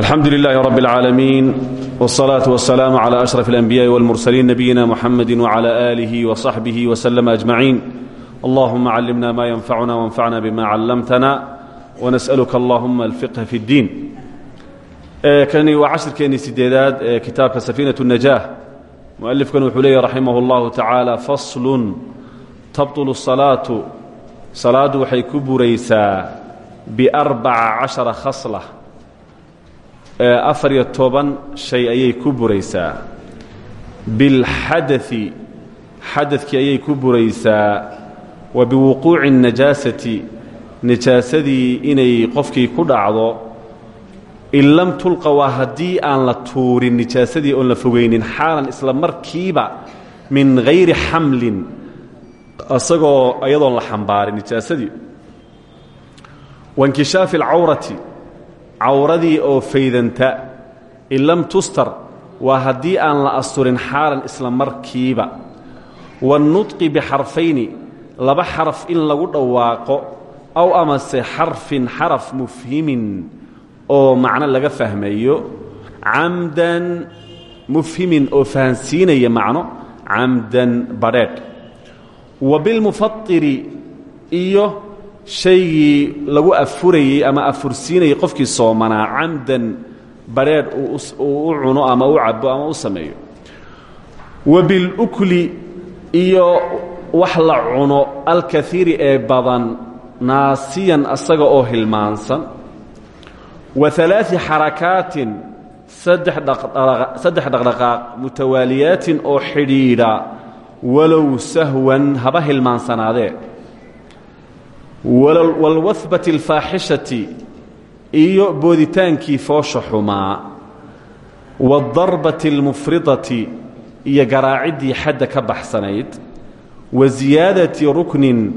alxamdu lilaahi rab اlcaalamiin wاsalaatu wasalaamu cla ashraf اlanbiyaءi wاlmursaliin nabiyina muxamadi wcla aalihi wصaxbihi wslm ajmaciin allahuma callimna ma yanfacuna wanfacna bima callamtana wanas'aluka allahuma alfiqha fi اddiin kani waa cashirkeennii sideedaad ee kitaabka safiinaة الnajaah mualifkan wuxuu leeyahy raximah اllahu tacaala faslun tabطulu salaatu salaaddu waxay ku buraysaa biarbaca cashara khasla afar iyo toban shay ayay ku buraysaa. Bilxadai xadadkii ayay ku buraysaa. Wa biwuquuci اnajaasati najaasadii inay qofkii ku dhacdo. In lam tulqa waa haddii aan la tuurin nijaasadii oo la fogaynin xaalan isla markiiba min hayri xamlin isagoo iyadoon la xambaarin nijaasadii wainkishaafi اlcawrati cawradii oo faydanta in lam tustar waa haddii aan la asturin xaalan isla markiiba. Waannutqi bixarfayni laba xaraf in lagu dhawaaqo aw amase xarfin xaraf mufhimin oo macno laga fahmayo camdan mufhimin oo fahansiinaya macno camdan badheedh wa bilmufatiri iyo shaygii lagu afurayey ama afursiinayay qofkii soomanaa camdan badrheedh uu u cuno ama u cabo ama u sameeyo. Wa bilukli iyo wax la cuno alkaiiri ee badan naasiyan asaga oo hilmaansan. Wa alaai xarakaatin saddex dhaqdhaqaaq mutawaaliyaatin oo xidhiidha walow sahwan haba hilmaansanaadee walwahbati alfaaxishati iyo booditaankii foosha xumaa. Waaldarbati almufridati iyo garaaciddii xadda ka baxsanayd. Wa siyaadati ruknin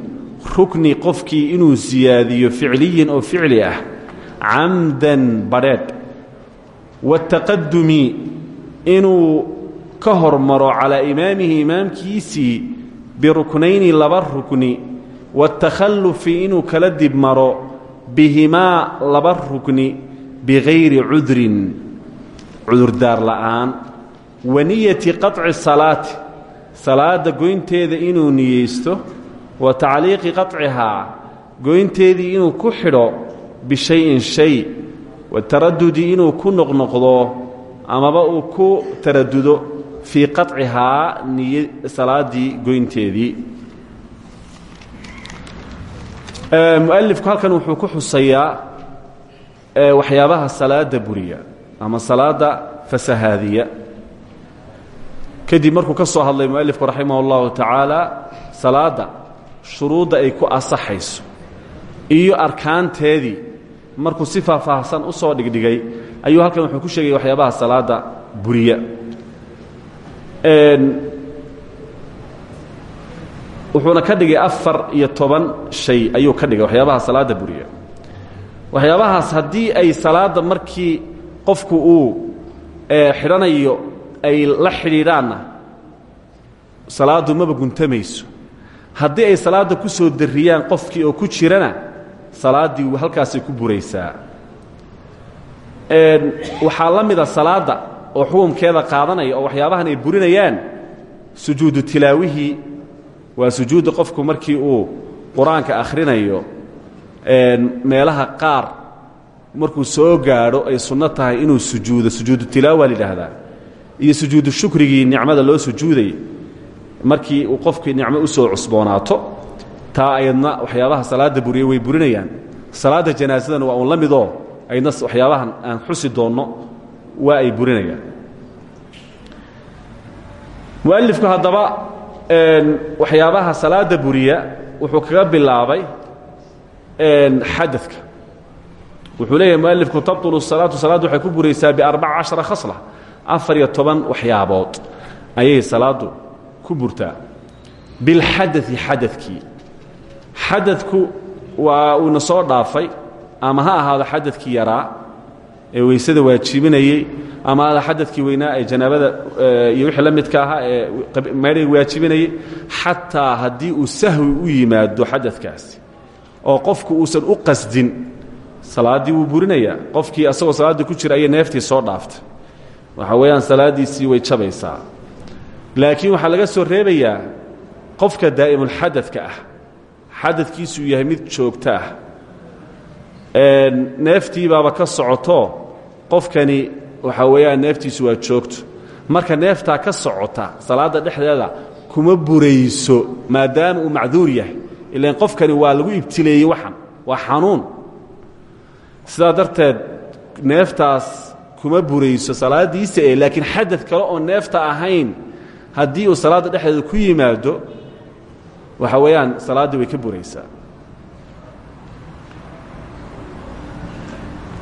rukni qofkii inuu siyaadiyo ficliyin oo ficli ah camdan badheedh waataqadumi inuu ka hormaro calaa imaamihi imaamkiisii biruknayni laba rukni waاtakhallufi inuu kala dib maro bihimaa laba rukni bigayri cudrin cudurdaar la'aan wa niyati qaطci salaati salaadda goynteeda inuu niyeysto wa tacliiqi qaطcihaa goynteedii inuu ku xidho bishayin shay wataradudi inuu ku noqnoqdo amaba uu ku taradudo fii qaطcihaa niy salaaddii goynteedii mualifku halkan wuxuu ku xusayaa waxyaabaha salaada buriya ama salaada fasahaadiya. Kadib markuu ka soo hadlay mualifku raximah اllahu tacaala salaadda shuruudda ay ku asaxayso iyo arkaanteedii markuu si faahfaahsan u soo dhigdhigay ayuu halkan wuxuu ku sheegaya waxyaabaha salaada buriya wuxuuna ka dhigay afar iyo toban shay ayuu ka dhigay waxyaabaha salaadda buriya. Waxyaabahaas haddii ay salaadda markii qofku uu xidhanayo ay la xidhiidhaanna salaaddu maba guntamayso. Haddii ay salaadda ku soo darriyaan qofkii oo ku jirana salaaddii halkaasay ku buraysaa. Waxaa la mida salaadda oo xukumkeeda qaadanaya oo waxyaabahan ay burinayaan sujuudu tilaawihii waa sujuudda qofku markii uu qur'aanka akhrinayo meelaha qaar markuu soo gaadho ay sunno tahay inuu sujuudo. Sujuudu tilaawa lidhaahdaa iyo sujuudu shukrigii nicmada loo sujuuday markii uu qofkii nicmo u soo cusboonaato taa ayadna waxyaabaha salaadda buriya way burinayaan. Salaadda janaasadana waa uun la midoo waxyaabahan aan xusi doonno waa ay burinayaan. Mualifku haddaba waxyaabaha salaada buriya wuxuu kaga bilaabay xadadka. Wuxuu leeyahay mualifku tabطulu salaatu salaaddu waxay ku buraysaa biarbaca cashara khasla afar iyo toban waxyaabood. Ayay salaaddu ku burtaa. Bilxadai xadadkii xadadku waa uuna soo dhaafay ama ha ahaado xadadkii yaraa ee weysada waajibinayey ama ada xadadkii weynaa ee janaabada iyo wixii la midka ahaa ee meedhay waajibinayey xataa haddii uu sahwi u yimaado xadadkaasi oo qofku uusan u qasdin salaaddii wuu burinayaa qofkii asagoo salaaddii ku jira ayay neeftii soo dhaaftay waxa weeyaan salaaddiisii way jabaysaa laakiin waxaa laga soo reebayaa qofka daa'imulxadadka ah xadadkiisuu yahay mid joogto ah neeftii baaba ka socoto qofkani waxaa weeyaan neeftiisu waa joogto. Marka neeftaa ka socota salaadda dhexdeeda kuma burayso maadaama uu macduur yahay. Ilan qofkani waa lagu ibtileeyey waxan waa xanuun. Sidaa darteed neeftaas kuma burayso salaaddiisa ee laakiin xadad kale oo neefta ahayn haddii uu salaadda dhexdeeda ku yimaado waxa weeyaan salaaddii way ka buraysaa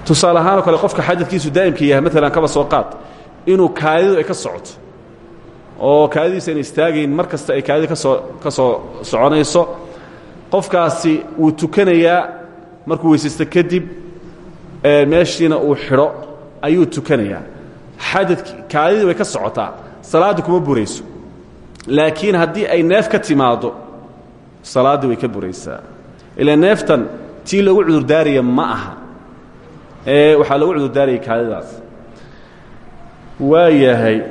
tusaale ahaanoo kale qofka xadadkiisu daa'imka yahay maalan kaba soo qaad inuu kaadidu ay ka socoto oo kaadidiisa ayna istaagayn mar kasta ay kaadida ka soo ka soo soconayso qofkaasi wuu tukanayaa markuu weysaysto kadib meeshiina uu xidho ayuu tukanayaa. Xadadki kaadidii way ka socotaa salaadda kuma burayso. Laakiin haddii ay neef ka timaaddo salaaddii way ka buraysaa. Ilaa neeftan tii lagu cudurdaaraya ma aha waxaa lagu cudurdaarayay kaadidaas waa yahay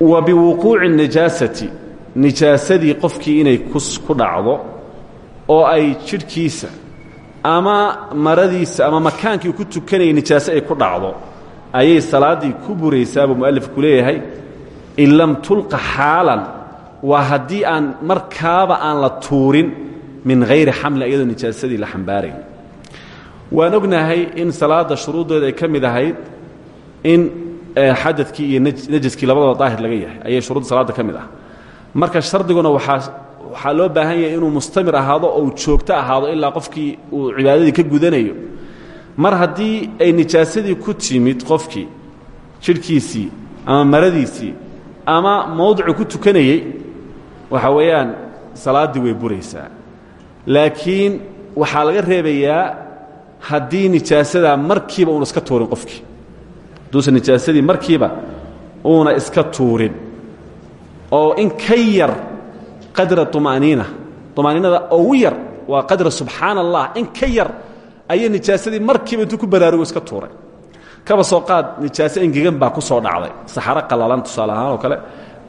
wa biwuquuci الnajaasati nijaasadii qofkii inay ku dhacdo oo ay jidhkiisa ama maradiisa ama makaankii ku tukanayay nijaaso ay ku dhacdo ayay salaaddii ku buraysaa buu mu'alifku leeyahay in lam tulqa xaalan waa haddii aan markaaba aan la tuurin min hayri xamlin iyadoo nijaasadii la xambaarayn waan ognahay in salaadda shuruuddeeda ay ka mid in xadadkii iyo najaskii labadaba daahir laga yahay. Ayay shuruudda salaadda ka ah. Marka shardiguna waxaa waxaa loo baahan yahay inuu mustamir ahaado oo joogto ahaado ilaa qofkii uu cibaadadii ka gudanayo. Mar haddii ay nijaasadii ku timid qofkii jidhkiisii ama maradiisii ama mowdicuu ku tukanayey waxa weeyaan salaaddii way buraysaa. Laakiin waxaa laga reebayaa haddii nijaasadaa markiiba uuna iska tuurin qofkii. Hadduusan nijaasadii markiiba uuna iska tuurin oo in ka qadra طumaaniina طumaaniinada ugu yar waa qadra subxaana allah in ka yar nijaasadii markiiba intuu ku baraarugo iska tuuray. Kaba soo qaad nijaaso engegan baa ku soo dhacday. Saxaro qallalan tusaale oo kale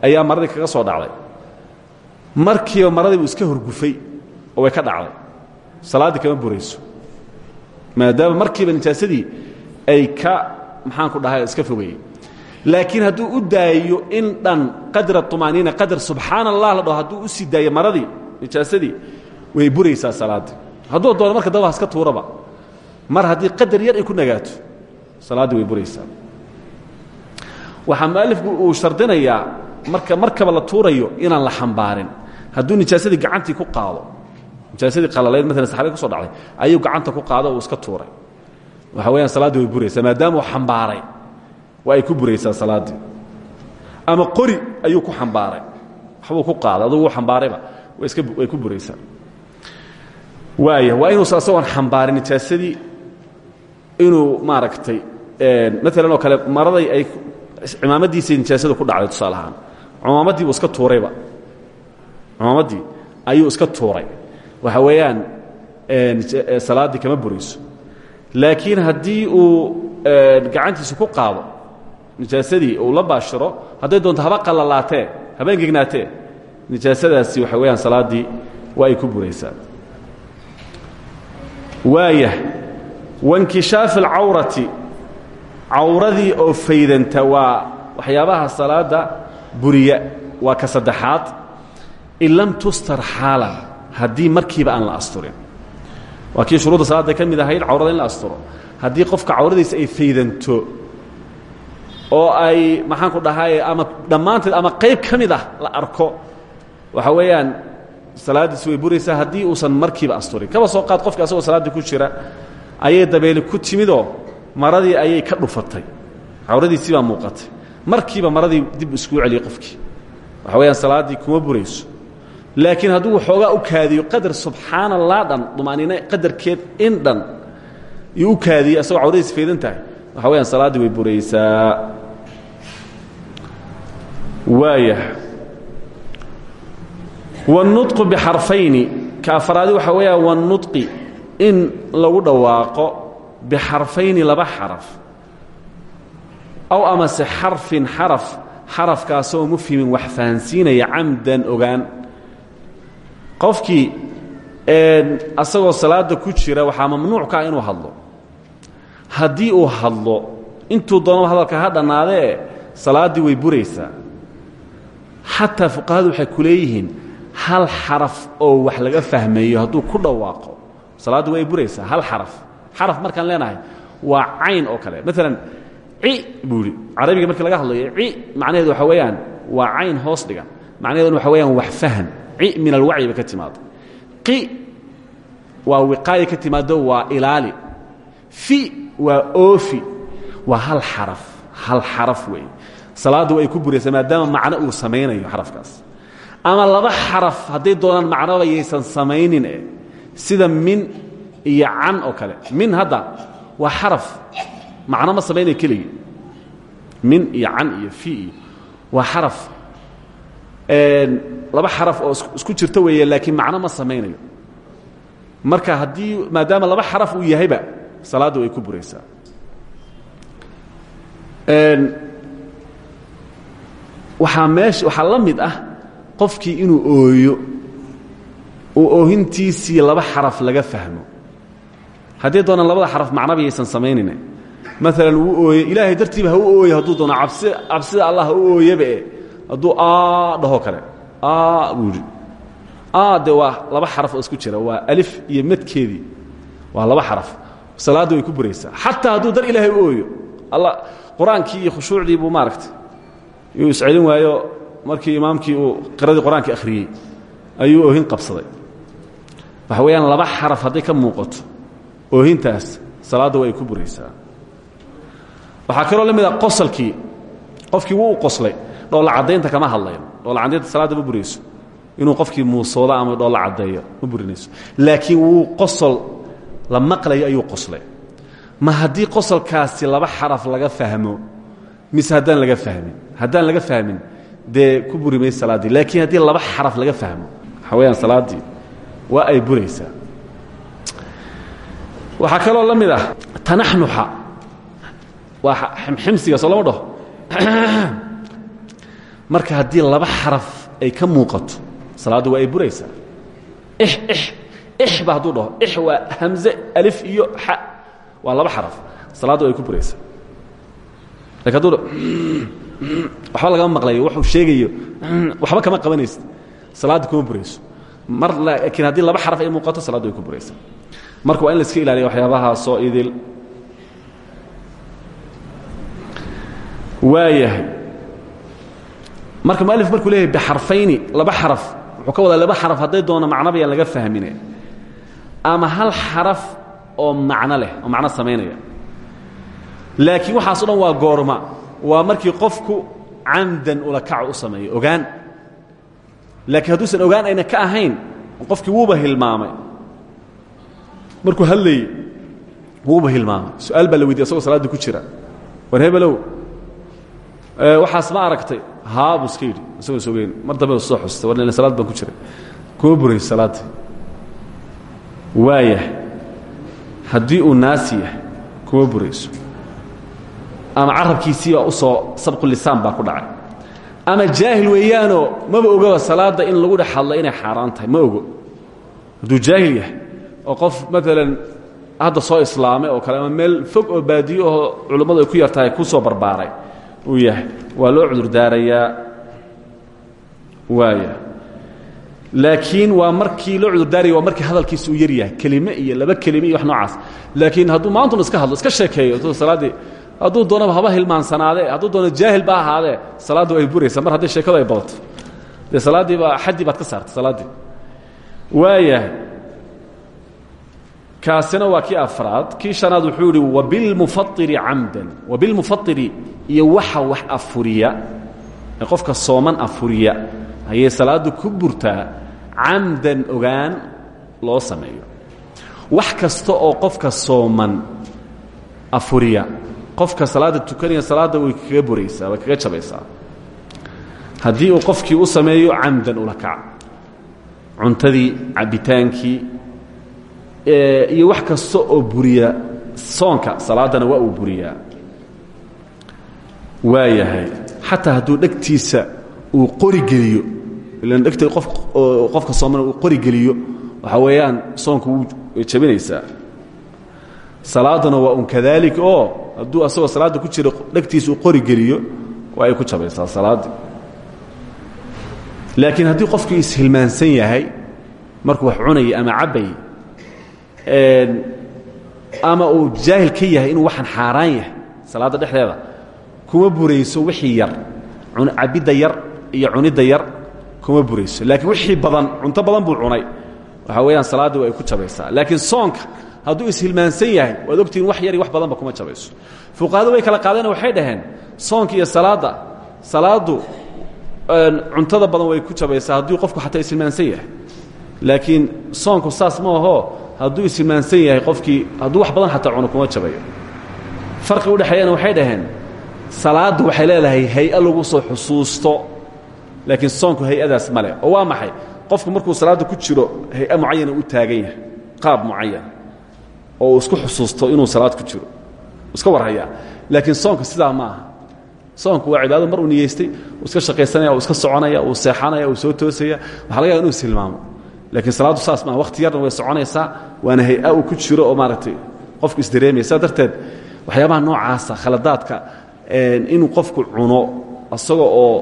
ayaa maradii kaga soo dhacday. Markiiba maradii iska horgufay oo way ka dhacday. Salaaddii kama burayso maadaama markiiba nijaasadii ay ka maxaanku dhahay iska fogeeyey. Laakiin hadduu u daayo in dhan qadra طumaaniina qadar subxaana allah la dhaho hadduu u sii daayo maradii nijaasadii way buraysaa salaaddii hadduu doono marka daba haska tuuraba mar haddii qadar yar ay ku nagaato salaaddii way buraysaa. Waxaa mualifku uu shardinayaa marka markaba la tuurayo inaan la xambaarin. Hadduu nijaasadii gacantii ku qaado nijaasadii qalalayd maalan saxaabada kuso dhacday. Ayuu gacanta ku qaado uu iska tuuray. Waxa weyaan salaaddii way buraysaa maadaama uu xambaaray. Waa ay ku buraysaa salaaddii ama qori ayuu ku xambaaray. Waxbuu ku qaaday adugu xambaarayba. Iska way ku buraysaa. Waaya waa inuusan asagoon xambaarin nijaasadii inuu maaragtay maalan oo kale maraday ay cimaamadiisay nijaasadu ku dhacday tusaale ahaan. Cumaamaddii buu iska tuurayba. Cumaamaddii ayuu iska tuuray waxa weeyaan salaaddii kama burayso laakiin haddii uu gacantiisa ku qaado nijaasadii uu la baashiro hadday doonto haba qalalaatee haba engegnaatee nijaasadaasi waxa weeyaan salaaddii waa ay ku buraysaa. Waaya wankishaafi alcawrati cawradii oo faydanta waa waxyaabaha salaadda buriya waa ka saddexaad. In lam tustar xaalan haddii markiiba aan la asturin. Waa kii shuruudda salaadda ka mid ahayd cawrada in la asturo. Haddii qofka cawradiisa ay faydanto oo ay maxaan ku dhahay ama dhammaanteed ama qayb ka mid ah la arko waxa weeyaan salaaddiisi way buraysaa haddii uusan markiiba asturin. Kaba soo qaad qofka asagoo salaaddii ku jira ayay dabeeli ku timidoo maradii ayay ka dhufatay. Cawradiisii baa muuqatay. Markiiba maradii dib iskuu celiyey qofkii. Waxa weyaan salaaddii kuma burayso laakiin hadduu waxoogaa u kaadiyo qadar subxaana dhan dumaaniine qadarkeed in dhan iyuu u kaadiyey asagoo cawradiisi faydan tahay. Waxa weyaan salaaddii way buraysaa. Waaya. Wاnutqu bixarfayni. Ka afaraadi waxa weeya wاnutqi in lagu dhawaaqo bixarfayni laba xaraf. Aw amase xarfin xaraf xarafkaasoo mufhimin wax fahansiinaya camdan ogaan qofkii asagoo salaada ku jira waxaa mamnuuc ka ah inuu hadlo. Haddii uu hadlo intuu doonaba hadalka ha dhannaadee salaaddii way buraysaa. Xataa fuqahadu waxay hal xaraf oo wax laga fahmayo hadduu ku dhawaaqo salaaddu way buraysaa hal xaraf. Xaraf markaan leenahay waa cayn oo kale. Maalan ci buu idhi markii laga hadlayo ci macnaheedu waxa weeyaan waa cayn hoos dhigan. Macnaheeduna waxa weeyaan wax fahan. ci min alwacyi ka timaado qi waa wiqaayo ka timaado waa ilaali. Fi waa oofi waa hal xaraf hal xaraf weeye salaaddu ay ku buraysaa maadaama macno uu samaynayo xarafkaas. Ama laba xaraf hadday doonaan macnoba yaysan samaynin e sida min iyo can oo kale. Min hadda waa xaraf macno ma samaynaya keligii. Min iyo can iyo fi iyo waa laba xaraf oo isku jirta weeye laakiin macno ma samaynayo. Marka haddii maadaama laba xaraf uu yahayba salaaddu way ku buraysaa. Waxaa meesha waxaa la mid ah qofkii inuu ooyo oo oohintiisii laba xaraf laga fahmo. Haddii doonaan labada xaraf macnaba yaysan samaynayne maalan wuu ooye ilaahay dartiiba ha u ooye hadduu doono cabsi cabsida allah ha u ooyaba e hadduu aa dhahoo kale. Aa buu yidhi aa de waa laba xaraf oo isku jira. Waa alif iyo madkeedii waa laba xaraf. Salaadda way ku buraysaa. Xataa hadduu dar ilaahay u ooyo. Alla qur'aankii iyo khushuucdii buu maaragtay. Yuu iscelin waayo markii imaamkii uu qiradii qur'aanka akhriyey. Ayuu oohin qabsaday. Waxa weeyaan laba xaraf hadday ka muuqato oohintaas salaadda way ku buraysaa. Waxaa kaloo la mid a qosalkii. Qofkii wuu qoslay dhoolla caddaynta kama hadlayn dhoolla caddaynta salaadda ma burayso inuu qofkii muusoodo ama dhoolla caddeeyo ma burinayso laakiin wuu qosol la maqlayo ayuu qoslay. Ma haddii qosolkaasi laba xaraf laga fahmo mise haddaan laga fahmin? Haddaan laga fahmin dee ku buri mayse salaaddii laakiin haddii laba xaraf laga fahmo waxa weyaan salaaddii waa ay buraysaa waxaa kaloo la mid ah tanaxnuxa. Waa ximximsiga soo lama dhaho marka haddii laba xaraf ay ka muuqato salaaddu waa ay buraysaa. Ba hadduu dhaho. Ix waa hamze alif iyo xa. Waa laba xaraf. Salaaddu ay ku buraysaa. Lakin hadduu waxba lagama maqlayo wuxuu sheegayo waxba kama qabanaysa salaadda kuma burayso. Mar laakiin haddii laba xaraf ay muuqato salaaddu way ku buraysaa. Marka waa in la iska ilaaliya waxyaabahaasoo idil. Waayahay marka mualif markuu leeyahay bixarfayni laba xaraf wuxuu ka wadaa laba xaraf hadday doono macnoba yaan laga fahmine. Ama hal xaraf oo macno leh oo macno samaynaya. Laakiin waxaaso dhan waa goorma. Waa markii qofku camdan ulakac u sameeyo ogaan. Laakiin hadduusan ogaan ayna ka ahayn qofkii wuuba hilmaamay. Markuu hadlayey wuuba hilmaamay. Su'aal baa la weydiye asagoo salaaddii ku jira. War hebelow waxaas ma aragtay haa buu iska yidhi isagoo sogeyn mar dambe soo xustay war salaad baan ku jiray. Kuma burayso salaaddii waayah. Haddii uu naasi yahay kuma burayso. Ama carabkiisii baa u soo sabqulisaan baa ku dhacay. Ama jaahil weeyaanoo maba ogaba salaadda in lagu dhex hadlo inay xaaraan tahay ma ogo. Hadduu jaahil yahay oo qof maalan hadda soo islaamay oo kale ama meel fog oo baadiyo oo culummadu ay ku yartahay ku soo barbaaray uu yahay. Waa loo cudur daarayaa. Waaya laakiin waa markii loo cudur daaraya waa markii hadalkiisa uu yar yahay. Kelime iyo laba kelime iyo wax noocaas. Laakiin hadduu maantun iska hadlo iska sheekeeyo tu salaaddii hadduu doonaba haba hilmaansanaadee hadduu doono jaahil ba ahaadee salaaddu ay buraysaa. Mar haddii sheekadu ay badato. Dee salaaddii baa xaddii baad ka saartay salaaddii waayahay kaasina waa kii afraad. Kii shanaad wuxuu yidhi wabilmufairi camdan. Wabilmufairi iyo waxa wax afuriya. Qofka sooman afuriya ayay salaaddu ku burtaa camdan ogaan loo sameeyo. Wax kasta oo qofka sooman afuriya qofka salaadda tukanaya salaadda way kaga buraysaa way kaga jabaysaa. Haddii uu sameeyo camdan ula kac cuntadii iyo wax kasta oo buriya soonka salaadana waa uu buriyaa waayahay xataa hadduu dhegtiisa uu qori geliyo ilan dhegta qof qofka soomana uu qori geliyo waxaa weeyaan soonku way jabinaysaa salaadana waa un kadalik oo hadduu asagoo salaadda ku jira dhegtiisa uu qori geliyo waa ay ku jabaysaa salaaddii laakiin haddii qofkii ishilmaansan yahay markuu wax cunaya ama cabbay ama uu jaahil ka yahay inuu waxaan xaaraan yahay salaadda dhexdeeda. Kuma burayso wixii yar cabidda yar iyo cunidda yar kuma burayso. Laakiin wixii badan cunto badan buu cunay. Waxaa weeyaan salaaddii waa ay ku jabaysaa. Laakiin soonka hadduu ishilmaansan yahay waad ogtihiin wax yar iyo wax badanba kuma jabayso. Fuqahadu way kala qaadeen waxay dhaheen soonka iyo salaadda salaaddu cuntada badan way ku jabaysaa haddii qofku xataa ishilmaansan yahay. Laakiin soonku saas ma aho hadduu ishilmaansan yahay qofkii hadduu wax badan xataa cuno kuma jabayo. Farqi udhexeeyana waxay dhaheen salaaddu waxay leedahay hay'a lagu soo xusuusto laakiin soonku hay'adaas ma leh. Oo waa maxay? Qofku markuu salaadda ku jiro hay'a mucayana u taagan yahay qaab mucayan oo uu isku xusuusto inuu salaad ku jiro. Iska warhayaa laakiin soonka sidaa ma aha. Soonku waa cibaado mar uu niyeystay uu iska shaqaysanaya uu iska soconaya uu seexanaya uu soo toosaya. Waxa laga yaga inu ishilmaamo laakiin salaaddu saas maaha waqti yarna way soconaysaa waana hay'a uu ku jiro oo maaragtay qofku isdareemaya saa darteed waxyaabaha noocaasa khaladaadka inuu qofku cuno asagoo oo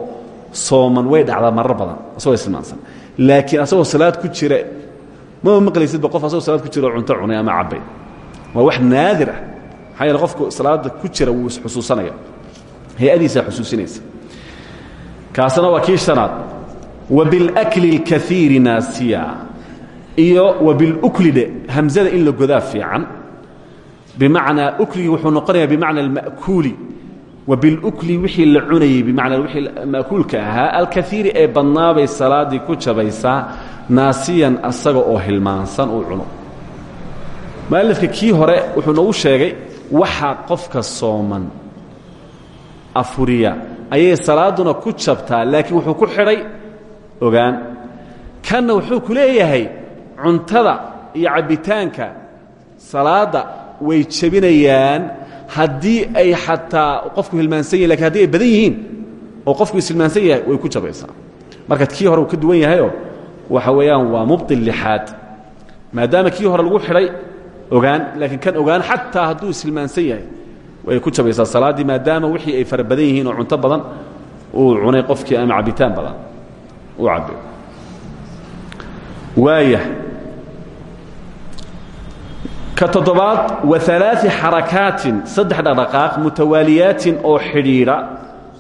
sooman way dhacdaa marar badan asagoo istilmaansan. Laakiin asagoo salaad ku jira maba maqlaysidba qof asagoo salaad ku jira oo cunto cunay ama cabbay. Waa wax naadir ah. Maxaa yeele qofku salaadda ku jira wuu isxusuusanaya hay'adiisaa xusuusinaysa. Kaasna waa kii shanaad wabilakli اlkaiiri naasiya iyo wabiluklide hamzada in la godaa fiican. Bimacnaa ukligi wuxuu noqonayaa bimacna alma'kuuli. Wabilukli wixii la cunayey bimacnaa wixii ma'kuulka ahaa alkaiiri ee badnaabay salaaddii ku jabaysaa naasiyan asaga oo hilmaansan uu cuno. Mu'alifka kii hore wuxuu noogu sheegay waxaa qofka sooman afuriya ayay salaadduna ku jabtaa laakiin wuxuu ku xidhay ogaan. Kanna wuxuu ku leeyahay cuntada iyo cabbitaanka salaadda way jebinayaan haddii ay xataa qofku hilmaansan yahin laakiin ay badan yihiin oo qofku ishilmaansan yahay way ku jabaysaa. Marka kii hore uu ka duwan yahayoo waxa weeyaan waa mubطil lixaad. Maadaama kii hore lagu xidhay ogaan laakiin kan ogaan xataa hadduu ishilmaansan yahay way ku jabaysaa salaaddii maadaama wixii ay fara yihiin oo cunto badan uu cunay qofkii ama cabitaan badan uu cabbe waaya. Ka toddobaad wa aaai xarakaatin saddex dhaqdhaqaaq mutawaaliyaatin oo xidhiidha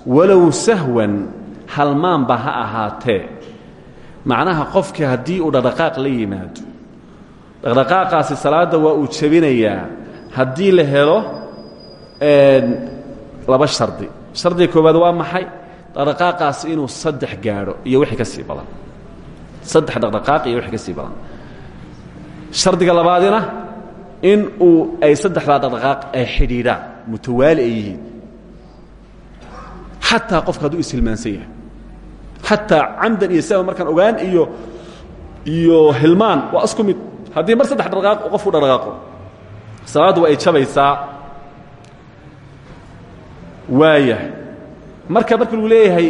walow sahwan halmaanba ha ahaatee. Macnaha qofkii haddii uu dhaqdhaqaaq la yimaado. Dhaqdhaqaaqaasi salaadda waa uu jebinayaa haddii la helo laba shardi. Shardiga koowaad waa maxay dhaqdhaqaaqaasi inuu saddex gaadho iyo wixii ka sii badan. Saddex dhaqdhaqaaq iyo wixii ka sii badan. Shardiga labaadina in uu ay saddexdaa dhaqdhaqaaq ay xidhiidhaan mutawaali ay yihiin. Xataa qofka hadduu ishilmaansan yahay. Xataa camdan iyo sahwan markaan ogaan iyo iyo hilmaan waa isku mid. Haddii mar saddex dhaqdhaqaaq qofku dhaqdhaqaaqo salaaddu waa ay jabaysaa. Waayahay marka marka lagu leeyahay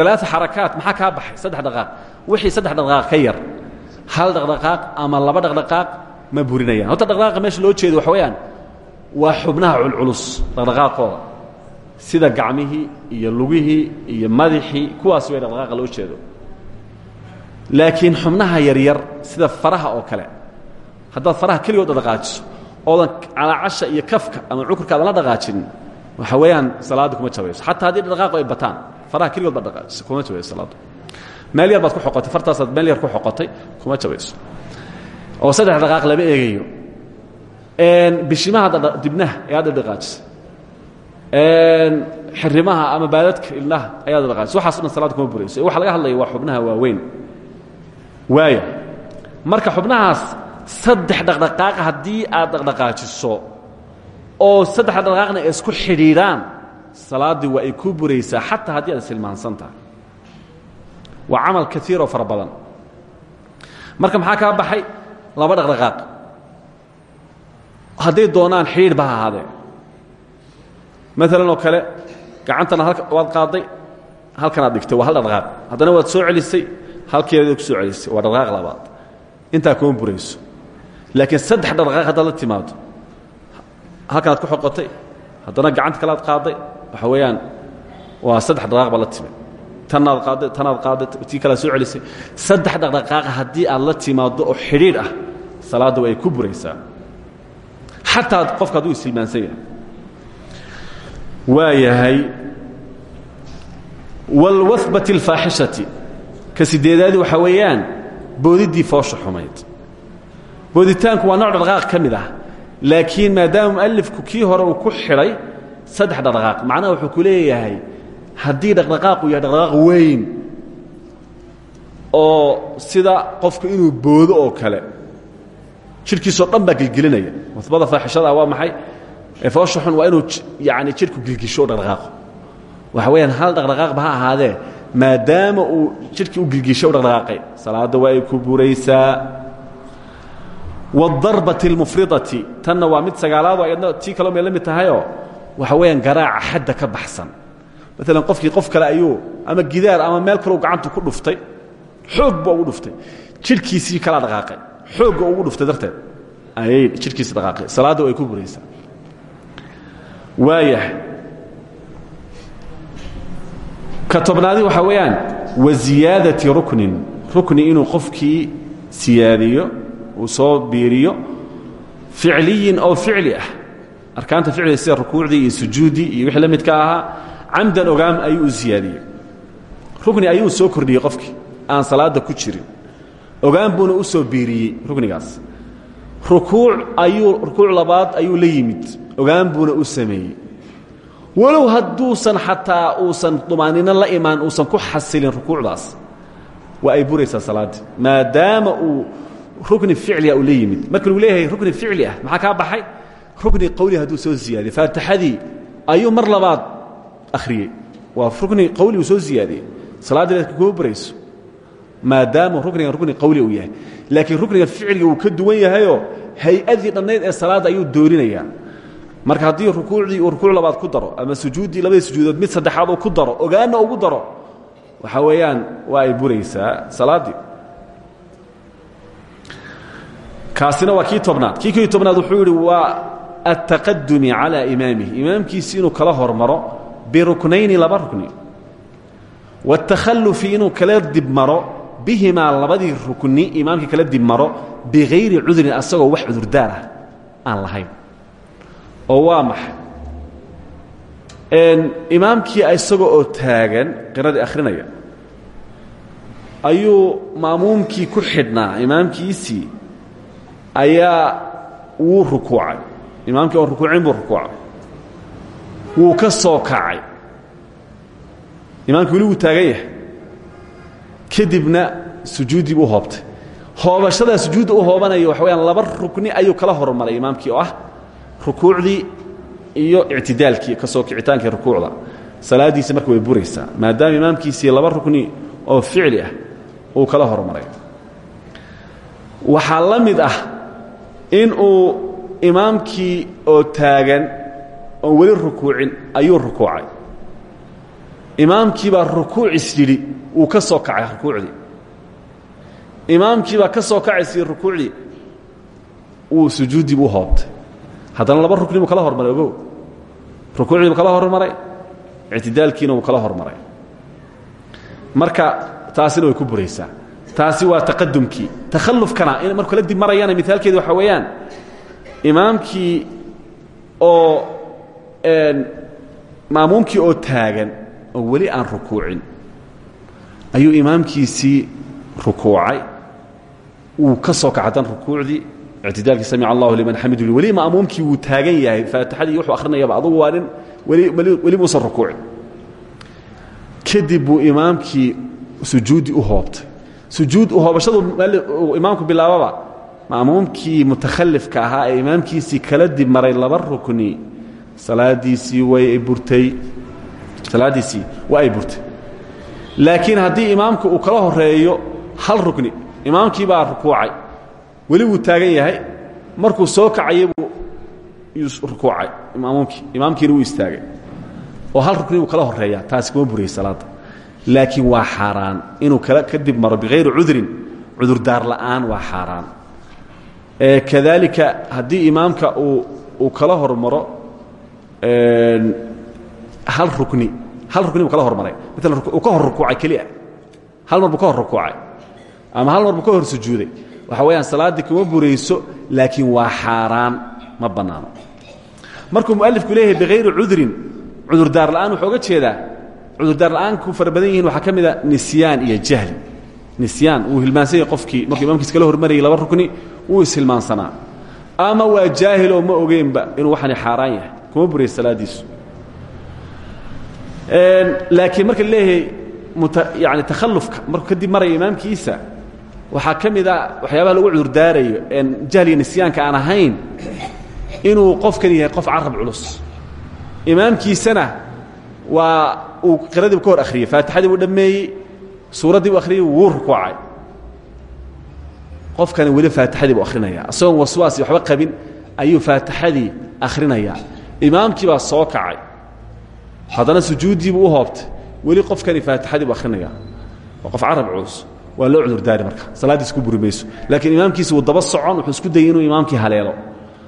alaa xarakaat maxaa kaa baxay? Saddex dhaqaaq. Wixii saddex dhaqdhaqaaq ka yar. Hal dhaqdhaqaaq ama laba dhaqdhaqaaq ma burinayaan. Horta dhaqdhaqaaqa meesha loo jeedo waxa weeyaan waa xubnaha culculus dhaqdhaqaaqooda. Sida gacmihii iyo lugihii iyo madaxii kuwaas way dhaqdhaqaaqa loo jeedo. Laakiin xubnaha yaryar sida faraha oo kale haddaad faraha keligood dhaqaajiso oodan calaacasha iyo kafka ama cukurka aadan la dhaqaajin waxa weeyaan salaadda kuma jabayso xataa haddii dhaqaaqo ay bataan faraha keligood dhaqaajisa kuma jabayso salaaddu meel yar baad ku xoqotay fartaasaad meel yar ku xoqotay kuma jabayso oo saddex dhaqaaq lama eegayo. Bishimaha dibnaha ayaad dhaqaajisa xirimaha ama baadadka ilnaha ayaad dhaqaajisa waxaaso dhan salaad kuma burayso waxa laga hadlaya waa xubnaha waaweyn. Waaya marka xubnahaas saddex dhaqdhaqaaq haddii aad dhaqdhaqaajiso oo saddex dhaqdhaqaaqna ay isku xidhiidhaan salaaddii waa ay ku buraysaa xataa haddii aad silmaansan tahay. Waa camal kaiiroo fara badan. Marka maxaa kaa baxay? Laba dhaqdhaqaaq. Hadday doonaan xidhiidh ba ha ahaadee. Maalan oo kale gacantana waad qaadday halkanaad dhigtay waa hal dhaqdhaqaaq. Haddana waad soo celisay halkeeda ku soo celisay. Waa dhaqdhaqaaq labaad. Intaa kuma burayso. Laakiin saddex dhaqdhaqaaq haddaad la timaado halkanaad ku xoqotay haddana gacanta kalead qaadday waxa weeyaan waa saddex dhaqaaq la timid. Tanaad qaadday tanaad qaadday tii kalead soo celisay. Saddex dhaqdhaqaaqa haddii aad la timaaddo oo xidhiidh ah salaadda way ku buraysaa. Xataa qofka hadduu isilmaansan yahay waa yahay wاlwahbati اlfaaxishati ka sideedaadi weeyaan boodiddii foosha xumayd. Booditaanku waa nooc dhaqdhaqaaq ka ah laakiin maadaama mualifku kii hore uu ku xidhay saddex dhaqdhaqaaq macnaha wuxuu ku leeyahay haddii dhaqdhaqaaqu yahay dhaqdhaqaaq weyn oo sida qofku inuu boodo oo kale jidhkiisoo dhan baa gelgelinaya wahbada faaxishada waa maxay? Foosha xun waa inuu yani jidhku gilgisho o dhaqdhaqaaqo. Waxa weyaan hal dhaqdhaqaaqba ha ahaadee maadaama uu jidhkii u gilgisho u dhaqdhaqaaqay salaadda waa ay ku buraysaa waاdarbati اlmufridati tanna waa mid sagaalaado ayadna tii kaloo may waxa weeyaan garaaca xadda ka baxsan maalan qofkii qof kale ayuu ama gidaar ama meel kaleu gacantu ku dhuftay xoog ba ugu dhuftay jidhkiisii kalaa dhaqaaqay xoogga ugu dhuftay darteed ayay jidhkiisi dhaqaaqay salaadda way ku buraysaa waayahay ka tobnaadi waxaa weeyaan ruknin rukni inuu qofkii siyaadiyo uu soo biiriyo ficliyin oo ficli ah. Arkaanta ficliga sida rukuucdii iyo sujuuddii iyo wixii la midka ahaa camdan ogaam ayuu u siyaadiyey. Rukni ayuu soo kordhiyey qofkii aan salaadda ku jirin. Ogaan buuna u soo biiriyey ruknigaas rukuuc ayuu rukuuc labaad ayuu la yimid. Ogaan buuna u sameeyey. Walow hadduusan xataa uusan dumaanino la imaan uusan ku xasilin rukuucdaas waa ay buraysaa salaaddii maadaama uu rukni ficliga uu la yimid. Marka lagu leeyahay rukni ficli ah maxaa kaa baxay? Rukni qawli hadduu soo ziyaadiyey. Faatixadii ayuu mar labaad akhriyey. Waa rukni qawli uu soo ziyaadiyey. Salaaddii leedka kuma burayso maadaama ruknigan rukni qawli uu yahay. Laakiin rukniga ficliga uu ka duwan yahayoo hay'adii dhannayd ee salaadda ayuu doorinayaa. Marka haddii rukuucdii uu rukuuc labaad ku daro ama sujuuddii labadii sujuudood mid saddexaad uu ku daro ogaanna ugu daro waxaa weeyaan waa ay buraysaa salaaddii kaasina waa kii tobnaad. Kii kii tobnaad wuxuu yidhi waa altaqadumi calى imaamihi. Imaamkiisi inuu kala hormaro biruknayni laba rukni. Wاtakhalufi inuu kala dib maro bihimaa labadii rukni. Imaamkii kala dib maro bigayri cudrin asagoo wax cudurdaar ah aan lahayn. Oo waa maxay imaamkii isagoo oo taagan qiradii akhrinaya ayuu maamuumkii ku xidhnaa imaamkiisii ayaa wuu rukuucay. Imaamkii oon rukuucin buu rukuucay. Wuu ka soo kacay. Imaamkii weli wuu taagan yahay. Kadibna sujuuddii buu hoobtay. Hoobashadaa sujuudda u hoobanaya waxa weyaan laba rukni ayuu kala hormaray imaamkii oo ah rukuucdii iyo ictidaalkii ka soo kicitaankii rukuucda. Salaaddiisi marka way buraysaa maadaama imaamkiisii laba rukni oo ficli ah uu kala hormaray waxaa la mid ah in uu imaamkii oo taagan oon weli rukuucin ayuu rukuucay. Imaamkii baa rukuucis yidhi wuu ka soo kacay rukuucdii. Imaamkii baa ka soo kacaysii rukuucdii wuu sujuuddii buu hoobtay. Haddana laba rukni kala hormaray ogow. Rukuucdii kala hormaray ictidaalkiina kala hormaray. Marka taasina way ku buraysaa taasi waa taqadumkii takhallufkana in markuu la dib marayana mihaalkeedi waxaa weeyaan imaamkii oo maamuumkii oo taagan oo weli aan rukuucin ayuu imaamkiisii rukuucay. Wuu ka soo kaca haddana rukuucdii ictidaalkii samic allahu liman xamidu weli ma'muumkii wuu taagan yahay faatixadii wuxuu akhrinayaba adugu waa nin weli muusan rukuucin. Kadib buu imaamkii sujuuddii u hoobtay sujuud hoobashadu uu imaamku bilaababa ma'muumkii mutakhallifka ahaa ee imaamkiisii kala dib maray laba rukni salaadiisii way burtay. Salaaddiisii waa ay burtay. Laakiin haddii imaamku uu kala horeeyo hal rukni imaamkii baa rukuucay. Weli wuu taagan yahay markuu soo kacaya buu rukuucay maamuumkii imaamkiina wuu istaagay. Oo hal rukni buu kala horeeyaa taasi kuma buriyey salaadda laakiin waa xaaraan. Inuu kala kadib maro bikayri cudrin cudurdaar la'aan waa xaaraan. Kadalika haddii imaamka uu kala hormaro hal rukni hal rukni buu kala hormaray. Maalan uu ka hor rukuucay kelia hal mar buu ka hor rukuucay. Ama hal mar buu ka hor sujuuday. Waxa weeyaan salaaddii kuma burayso laakiin waa xaaraan. Ma bannaano. Markuu mualifku leeyahay bikayri cudrin cudurdaar la'aan wuxuu oga jeedaa cudurdaar la'aanku fara badan yihiin waxaa ka mid a nisyaan iyo jahli nisyaan wuu hilmaansan yahay qofkii. Markuu imamkiis kala hormarayay laba rukni wuu ishilmaansanaa ama waa jaahil oo ma ogeynba inuu waxani xaaraan yahay. Kuma burayso salaaddiisu laakiin marka leeyahay yani takhallufka markuu kadib maraya imaamkiisa waxaa ka mid a waxyaabaha lagu cudurdaarayo. Een jahliga nisyaanka aan ahayn inuu qofkan yahay qof carab culus. Imaamkiisana waa uu qiradiibu ka hor akhriyey faatixadii buu dhammeeyey suuraddii buu akhriyey wuu rukuucay qofkani weli faatixadii buu akhrinayaa. Isagoon waswaasi waxba qabin ayuu faatixadii akhrinayaa. Imaamkii baa soo kacay. Haddana sujuuddii buu u hoobtay. Weli qofkani faatixadii buu akhrinayaa. Waa qof carab culus. Waa loo cudurdaari marka. Salaaddiis ku buri mayso. Laakiin imaamkiisi wuu daba socon wuxuu isku dayay inuu imaamkii haleelo.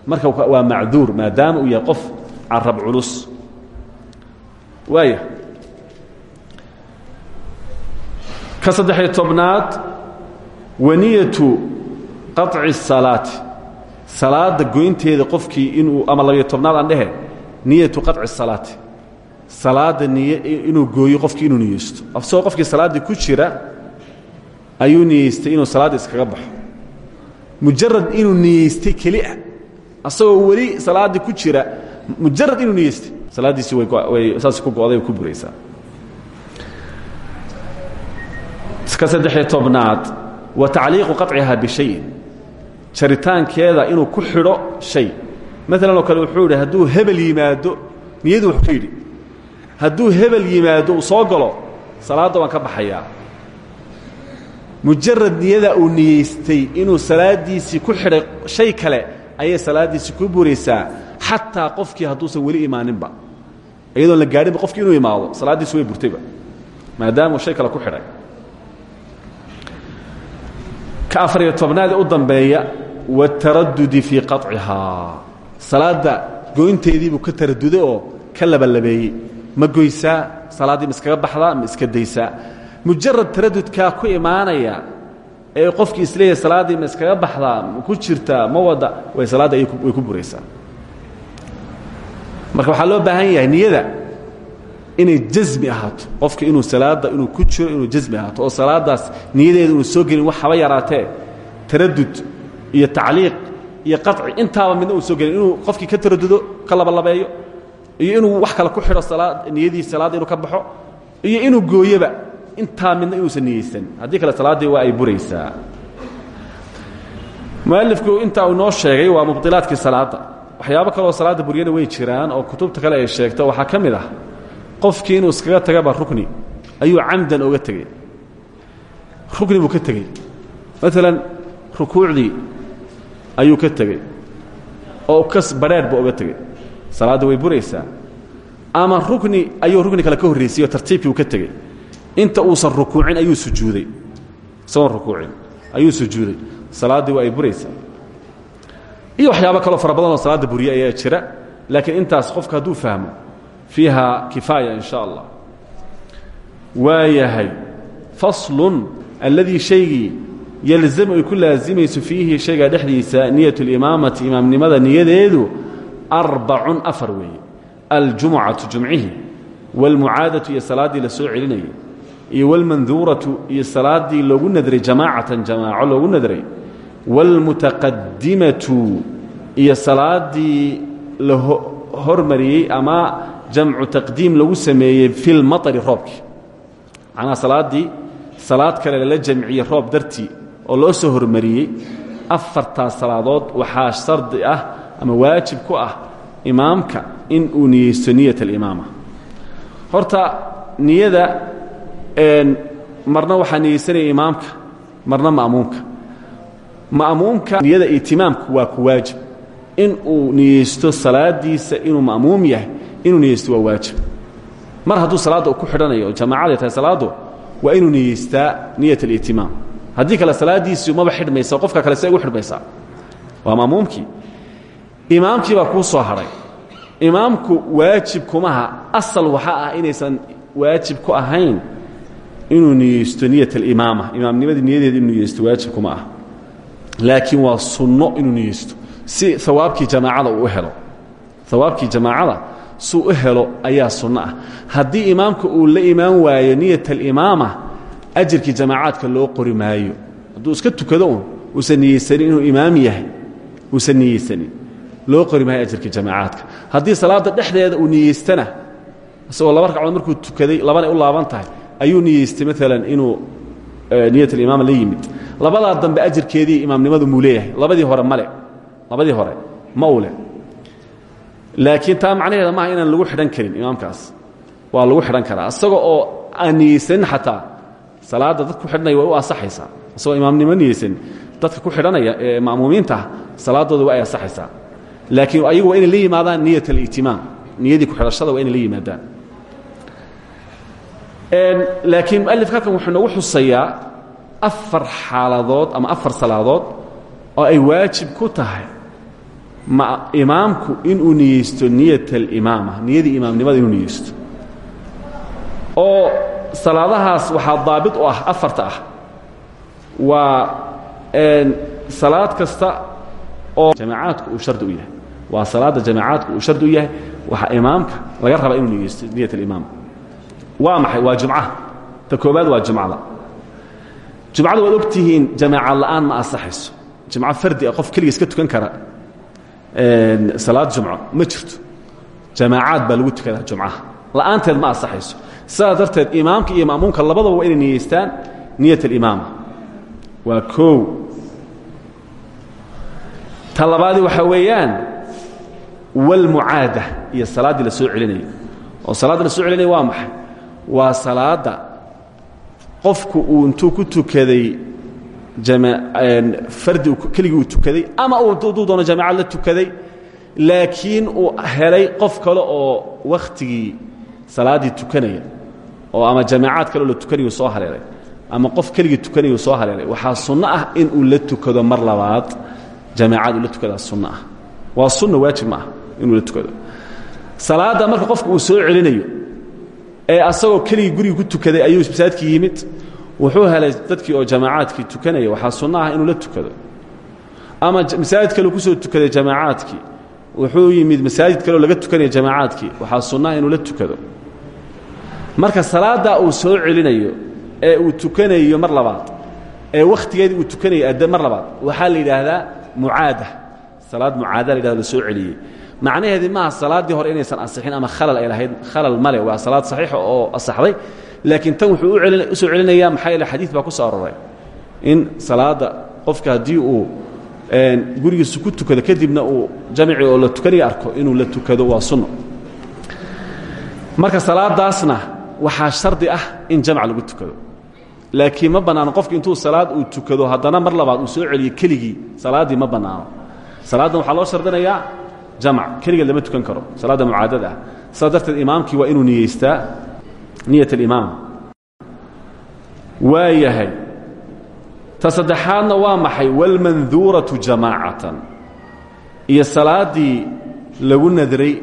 Marka waa macduur maadaama uu yahay qof carab culus waaya ka saddexiyo tobnaad waniyatu qaطci salaati. Salaada goynteeda qofkii inuu ama labayo tobnaad aan dhehe niyatu qaطci salaati. Salaada niy inuu gooyo qofkii inuu niyeysto. Asagoo qofkii salaaddii ku jira ayuu niyeystay inuu salaadda iskaga baxo. Mujarad inuu niyeystay keliah asagoo weli salaaddii ku jira mujarad inuu niyeystay salaaddiisi way saas ku go'day ku buraysaa ka saddexiyo tobnaad wa tacliiqu qaطcihaa bishayin. Jaritaankeeda inuu ku xidho shay. Maalan oo kale wuxuu idhi hadduu hebel yimaado niyadu wuxuu ka yidhi hadduu hebel yimaado uu soo galo salaadda waan ka baxayaa. Mujarad niyada uu niyeystay inuu salaaddiisii ku xidhay shay kale ayay salaaddiisii ku buraysaa xataa qofkii hadduusan weli imaaninba iyadoon la gaadhinba qofkii inuu imaado salaaddiisi way burtayba maadaamuu shay kale ku xidhay ka afariyo tobnaadee u dambeeya waataradudi fii qaطcihaa salaadda goynteediibuu ka taraduday oo ka labalabeeyey. Ma goysaa salaaddii ma iskaga baxdaa ma iska daysaa mujarad taradudkaa ku imaanaya ee qofkii is leeyahay salaaddii ma iskaga baxdaa ma ku jirtaa ma wada way salaadda way ku buraysaa marka waxaa loo baahan yahay niyada inay jasmi ahaato. Qofka inuu salaadda inuu ku jiro inuu jasmi ahaato. Oo salaaddaas niyadeeda unu soo gelin wax haba yaraatee taradud iyo tacliiq iyo qaطci intaaba midna uu soo gelin. Inuu qofkii ka taradudo ka labalabeeyo. Iyo inuu wax kale ku xidho niyadii salaadda inuu ka baxo. Iyo inuu gooyoba intaa midna inuusan niyeysan. Haddii kale salaaddii waa ay buraysaa. Mualifku intaa uu noo sheegay waa mubdilaadkii salaadda waxyaabo kaleoo salaadda buryana way jiraan oo kutubta kale ay sheegto waxaa ka mid ah qofkii inuu iskaga tagaba rukni ayuu camdan oga tegey rukni buu ka tegey maalan rukuucdii ayuu ka tegey oo kas badrheer buu oga tegey salaadda way buraysaa. Ama rukni ayuu rukni kale ka horraysay oo tartiibkii uu ka tegey inta uusan rukuucin ayuu sujuuday. Isagoon rukuucin. Ayuu sujuuday. Salaaddii waa ay buraysaa iyo waxyaabo kaloo fara badan oo salaadda buriye ayaa jira laakiin intaas qofka hadduu fahmo fiiha kifaaya in sha allah waa yahay faslun alladii shaygii yalzamu ay ku laasimayso fiihi shaygaa dhexdiisa niyat اlimaamati imaamnimada niyadeedu arbacun afar weeye aljumucatu jumcihii wاlmucaadatu iyo salaaddii la soo celinayay iyo wاlmanduuratu iyo salaaddii loogu nadray jamaacatan jamaaco loogu nadray wاlmutaqadimatu iyo salaaddii la hormariyey ama jamcu taqdiim lagu sameeyey fi lmaطri roobkii macnaha salaaddii salaad kale lala jamciyey roob dartii oo loo soo hormariyey afartaas salaadood waxaa shardi ah ama waajib ku ah imaamka in uu niyeysto niyat alimaama. Horta niyada marna waxaa niyeysanaya imaamka marna ma'muumka ma'muumka niyada itimaamku waa ku waajib. In uu niyeysto salaadiisa inuu ma'muum yahay inuu niyeysto waa waajib. Mar hadduu salaadda ku xidhanayo oo jamaacada tahay salaaddu waa inuu niyeystaa niyat alitimaam. Haddii kale salaaddiisii maba xidhmaysa qofka kale see ugu xidhmaysaa. Waa ma'muumkii. Imaamkii baa kuu soo hadhay imaamku waajib kumaha. Asal waxaa ah inaysan waajib ku ahayn inuu niyeysto niyat alimaama imaamnimadii niyadeeda inuu niyeysto waajib kuma laakiin waa sunno inuu niyeysto. Si awaabkii jamaacada uu helo awaabkii jamaacada suu u helo ayaa sunno ah. Haddii imaamka uu la imaan waayo niyat alimaama ajirkii jamaacaadka loo qori maayo. Hadduu iska tukado un uusan niyeysanin inuu imaam yahay uusan niyeysanin. Loo qori maayo ajirkii jamaacaadka. Haddii salaadda dhexdeeda uu niyeystana isagoo laba ragcadood markuu tukaday labanay u laaban tahay ayuu niyeystay maalan inuu niyat alimaama la yimid labadaa dambe ajirkeedii imaamnimadu muu labadii hore male labadii hore ma laakiin taa macnaheeda maaha inaan lagu xidhan karin imaamkaas. Waa lagu xidhan karaa. Isaga oo aan niyeysanin xataa salaadda dad ku xidhanaya way u ansaxaysaa isagoo dadka ku xidhanaya ee ma'muumiintaah salaaddooda waa ay ansaxaysaa laakiin ayagu waa inay la yimaadaan niyat alitimaam niyadii ku xidhashada waa inay la yimaadaan. Laakiin mualifka halkan wuxuu afar xaaladood ama afar salaadood oo ay waajib ku tahay ma imaamku inuu niyeysto niyat alimaama niyadii imaamnimada inuu niyeysto. Oo salaadahaas waxaa daabit u ah afarta ah. Waa salaad kasta oo jamaacaadku uu shardi u yahay. Waa salaadda jamaacaadku uu shardi u yahay waxaa imaamka laga rabaa inuu niyeysto niyat alimaama waa maxay? Waa jumcaha ta koobaad waa jumcada jumcada waad og tihiin jamaaca la'aan ma ansaxayso. Jumco fardi ah qof keliga iska tukan kara. Salaad jumco ma jirto. Jamaacaad baa lagu tukadaa jumcaha la'aanteed ma ansaxayso. Sidaas darteed imaamka iyo ma'muumka labadaba waa inay niyeystaan niyat alimaama waa koow ta labaadi waxaa weeyaan walmucaada iyo salaaddii la soo celinayo. Oo salaadda la soo celinaya waa maxay? Waa salaadda qofku uu intuu ku tukaday fardi keligii uu tukaday ama uu doono jamaacad la tukaday laakiin uu helay qof kale oo wakhtigii salaaddii tukanaya oo ama jamaacaad kale la tukanayu soo haleelay ama qof keligii tukanayuu soo haleelay. Waxaa sunno ah in uu la tukado mar labaad jamaacad la tukadaa sunno ah. Waa sunna waajib ma ah inuu la tukado. Salaadda marka qofka uu soo celinayo ee asagoo keligii guriga ku tukaday ayuu masaajidkii yimid. Wuxuu helay dadkii oo jamaacaadkii tukanaya. Waxaa sunno ah inuu la tukado. Ama masaajid kale ku soo tukaday jamaacaadkii. Wuxuu yimid masaajid kaleoo laga tukanaya jamaacaadkii. Waxaa sunnaah inuu la tukado. Marka salaaddaa uu soo celinayo ee uu tukanayo mar labaad ee wakhtigeedii uu tukanayo adde mar labaad waxaa la yidhaahdaa mucaada. Salaad mucaada la yidhahdo la soo celiyey macnaheedii maaha salaaddii hore inaysan asixin ama khalal ay lahayd. Khalal male waa salaad saxiixa oo asaxday. Laakiin tan wuxuu u soo celinayaa maxaa yeele xadiid baa ku soo aroray in salaadda qofka haddii uu gurigiisu ku tukado kadibna uu jamci oo la tukanaya arko inuu la tukado waa sunno. Marka salaadaasna waxaa shardi ah in jamc lagu tukado. Laakiin ma bannaano qofku intuu salaad uu tukado haddana mar labaad uu soo celiyo keligii salaaddii ma bannaano. Salaaddan waxaa loo shardinayaa jamc keligeed lama tukan karo. Salaadda mucaadada ah. Saas darteed imaamkii waa inuu niyeystaa niyat yahay. Ta saddexaadna waa maxay? Wاlmanduuratu jamaacatan. Iyo salaaddii lagu nadray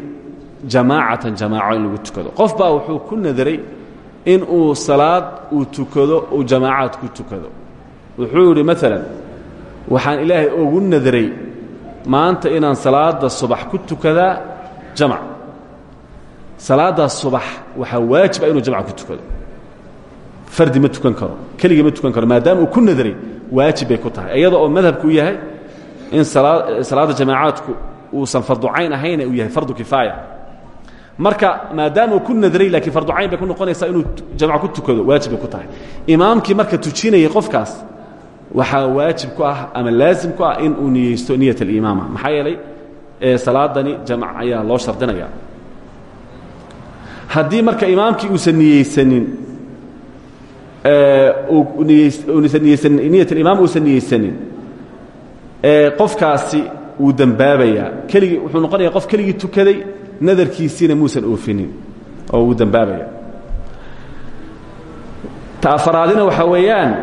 jamaacatan jamaaco lagu tukado. Qof baa wuxuu ku nadray in uu salaad uu tukado uu jamaacaad ku tukado. Wuxuu yidhi maalan waxaan ilaahay ugu nadray maanta inaan salaadda subax ku tukadaa jamac. Salaaddaas subax waxaa waajiba inuu jamc ku tukado. Fardi ma tukan karo keligii ma tukan karo maadaama uu ku nadray waajib bay ku tahay. Iyada oo madhabku u yahay in salaadda jamaacaadku uusan farducayn ahayne uu yahay fardu kifaaya. Marka maadaama uu ku nadray laakiin farducayn bay ku noqonaysaa inuu jamc ku tukado waajib bay ku tahay. Imaamkii marka tujinayay qofkaas waxaa waajib ku ah ama laazim ku ah in uu niyeysto niyat alimaama. Maxaa yeelay salaadani jamc ayaa loo shardinaya. Haddii marka imaamkii uusan niyeysanin niyat alimaam uusan niyeysanin qofkaasi wuu dembaabayaa keligii wuxuu noqonayaa qof keligii tukaday nadarkiisiina muusan oofinin oo wuu dembaabaya ta afaraadina waxaa weeyaan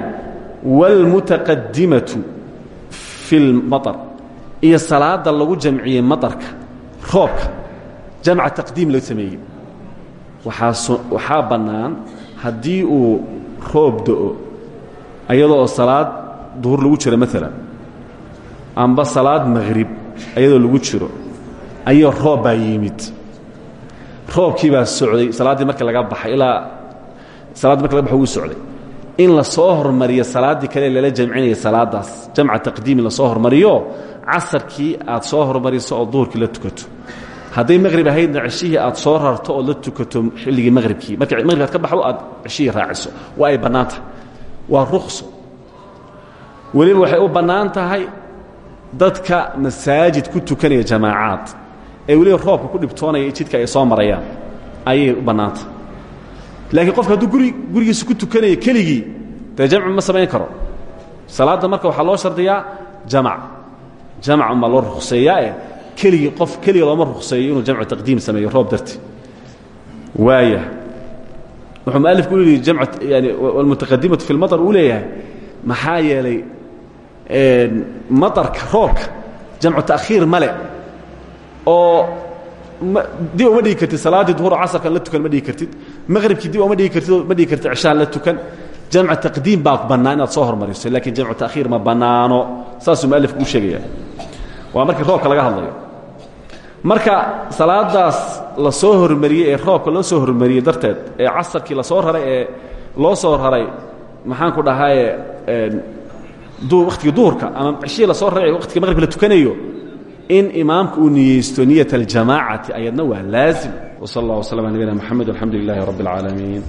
wاlmutaqadimatu fi اlmaطar iyo salaada lagu jamciyey maطarka roobka jamca taqdiim la sameeyey waxaa bannaan haddii uu roob da'o ayadoo oo salaad duhur lagu jiro maalan amba salaad maghrib ayadoo lagu jiro ayoo roob baa yimid roobkii baa socday salaaddii marka laga baxay ilaa salaaddi marka laga baxay wuu socday in la soo hormariyo salaaddii kale lala jamcinaya salaaddaas jamca taqdiimi la soo hormariyo casarkii aad soo hormariso oo duhurkii la tukato. Hadday maqhrib ahaydna ceshihii aad soo rarto ood la tukato xilligii maqhribkii. Marka maqhrib aad ka baxdo aad ceshihii raaciso. Waa ay bannaan tahay. Waa rukso weliba waxay u bannaan tahay dadka masaajid ku tukanaya jamaacaad ee weliba roobka ku dhibtoonaya jidka ay soo marayaan ayay u bannaan tahay laakiin qofka hadduu guri gurigiisa ku tukanaya keligii dee jamci ma samayn karo. Salaadda marka waxaa loo shardiyaa jamac. Jamac umbaa loo rukseeyaa keligii qof keliga looma rukseeyo inuu jamcu taqdiim sameeyo roob darti. Waaya wuxuu mualifku u yidhi yani almutaqadimatu fi lmaطar uu leeyahay maxaa yeelay maطarka roobka jamcu ta'khiir male oo dib uma dhigi kartid salaaddii duhur o casarkan la tukan ma dhigi kartid maqhribkii dib uma dhigi kartid ma dhigi kartid cishahan la tukan jamcu taqdiim baa bannaan inaad soo hormariso lakiin jamcu ta'khiir ma bannaano saasuu mualifku u sheegaya waa markii roobka laga hadlayo marka salaadaas la soo hormariyey ee roobka loo soo hormariyey darteed ee casarkii la soo raray ee loo soo raray maxaan ku dhahaaye wakhtigii duhurka ama ceshihii la soo raray wakhtigii maqribka la tukanayo in imaamku uu niyeysto niyat aljamaacati ayadna waa laazim wsal اllah wslam ala nabiyina mxamed alxamdu lilahi rabb اlcaalamiin